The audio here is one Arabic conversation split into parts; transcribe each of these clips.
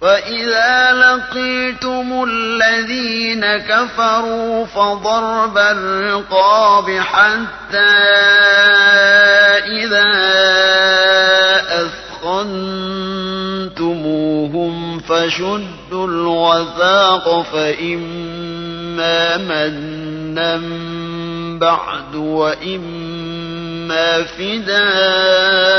فإذا لقيتم الذين كفروا فضرب الرقاب حتى إذا أثخنتموهم فشدوا الوثاق فإما منا بعد وإما فداءً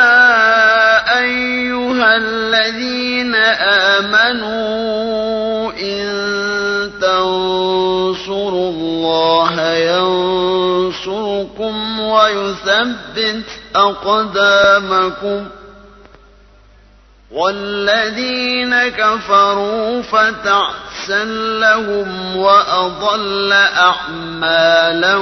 الذين آمنوا إن تنصروا الله ينصركم ويثبت أقدامكم والذين كفروا فتعسا لهم وأضل أعمالهم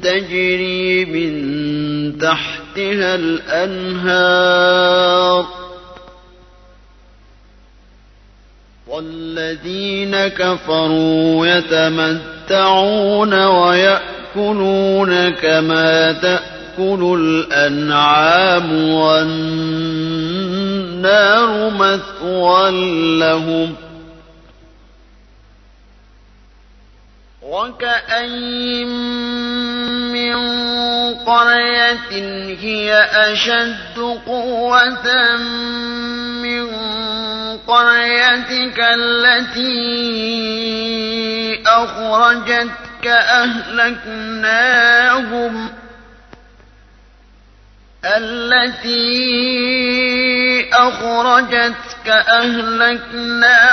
تجري من تحتها الأنهار. والذين كفروا يتمتعون ويأكلون كما تأكل الأنعام والنار مثوى لهم. وكأين من قرية هي أشد قوة من قريتك التي أخرجتك أهلكناهم التي أخرجتك أهلكناهم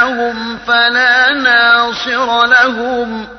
فلا ناصر لهم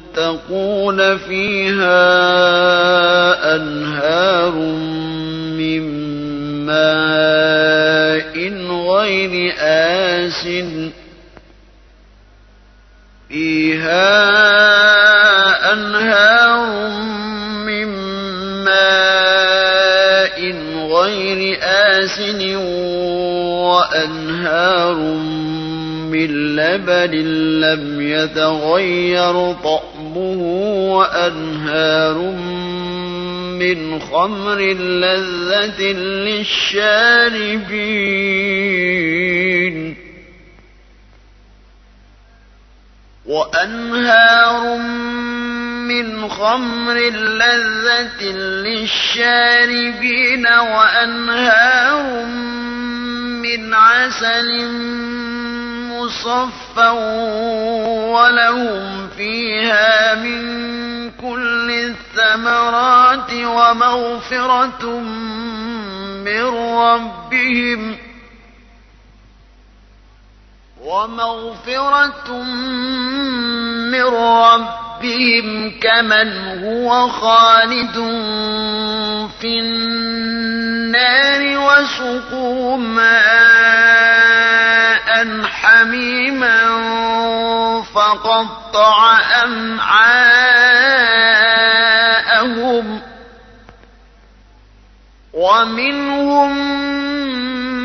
يتقون فيها أنهار من ماء غير آس. فيها أنهار من ماء غير آسن وأنهار من لبن لم يتغير طعمه وأنهار من خمر لذة للشاربين وأنهار من خمر لذة للشاربين وأنهار من عسل مصفى ولهم فيها من كل الثمرات ومغفرة من ربهم ومغفرة من ربهم كمن هو خالد في النار وسقوا حميما فقطع أمعاءهم ومنهم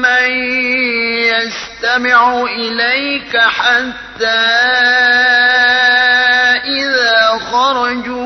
من يستمع إليك حتى إذا خرجوا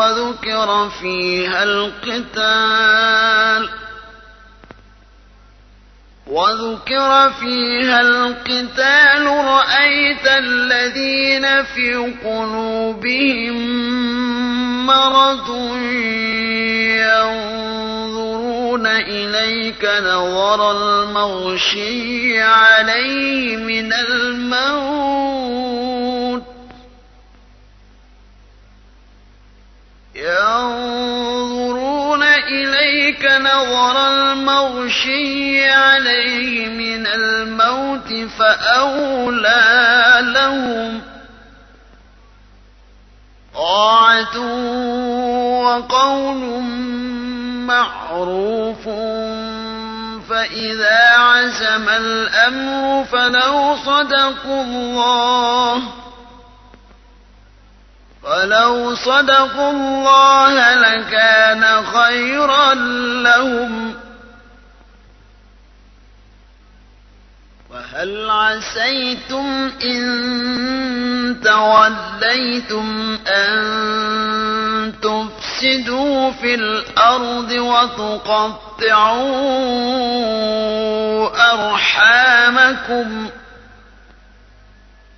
وذكر فيها القتال وذكر فيها القتال رأيت الذين في قلوبهم مرض ينظرون إليك نظر المغشي عليه من الموت ينظرون إليك نظر المغشي عليه من الموت فأولى لهم طاعة وقول معروف فإذا عزم الأمر فلو صدقوا الله فلو صدقوا الله لكان خيرا لهم. وهل عسيتم إن توليتم أن تفسدوا في الأرض وتقطعوا أرحامكم؟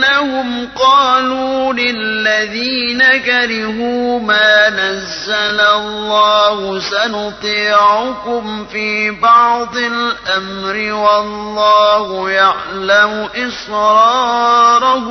بأنهم قالوا للذين كرهوا ما نزل الله سنطيعكم في بعض الأمر والله يعلم إصرارهم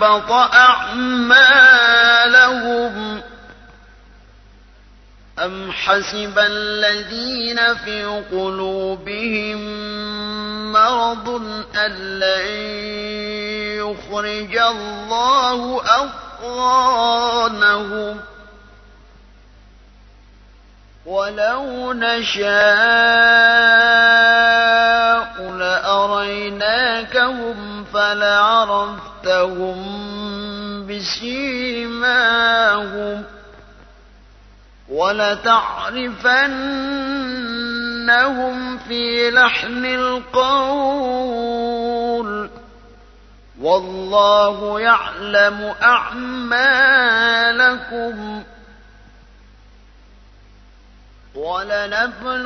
فأحبط أعمالهم أم حسب الذين في قلوبهم مرض أن لن يخرج الله أضغانهم ولو نشاء لأريناكهم فلعرفتهم بسيماهم ولتعرفنهم في لحن القول والله يعلم أعمالكم ولنبلونكم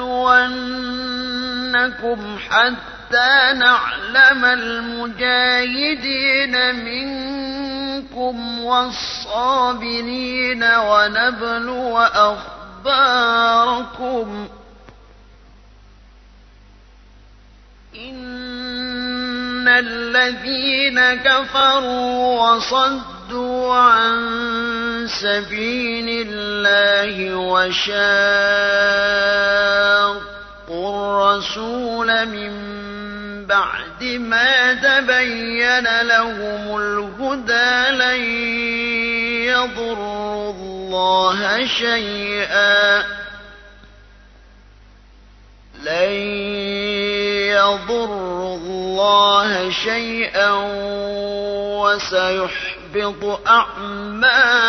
حتى نعلم المجاهدين منكم والصابرين ونبلو أخباركم. إن الذين كفروا وصدوا عن سبيل الله وشاقوا الرسول من ما تبين لهم الهدى لن الله شيئا. لن يضروا الله شيئا وسيحبط أعمالهم.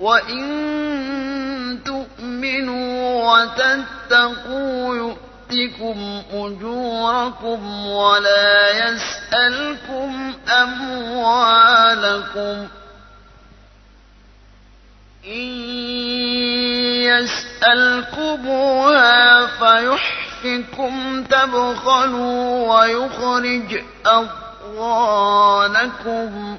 وإن تؤمنوا وتتقوا يؤتكم أجوركم ولا يسألكم أموالكم إن يسألكموها فيحفكم تبخلوا ويخرج أضغانكم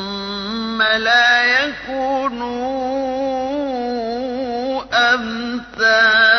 لا يكونوا أمثالكم.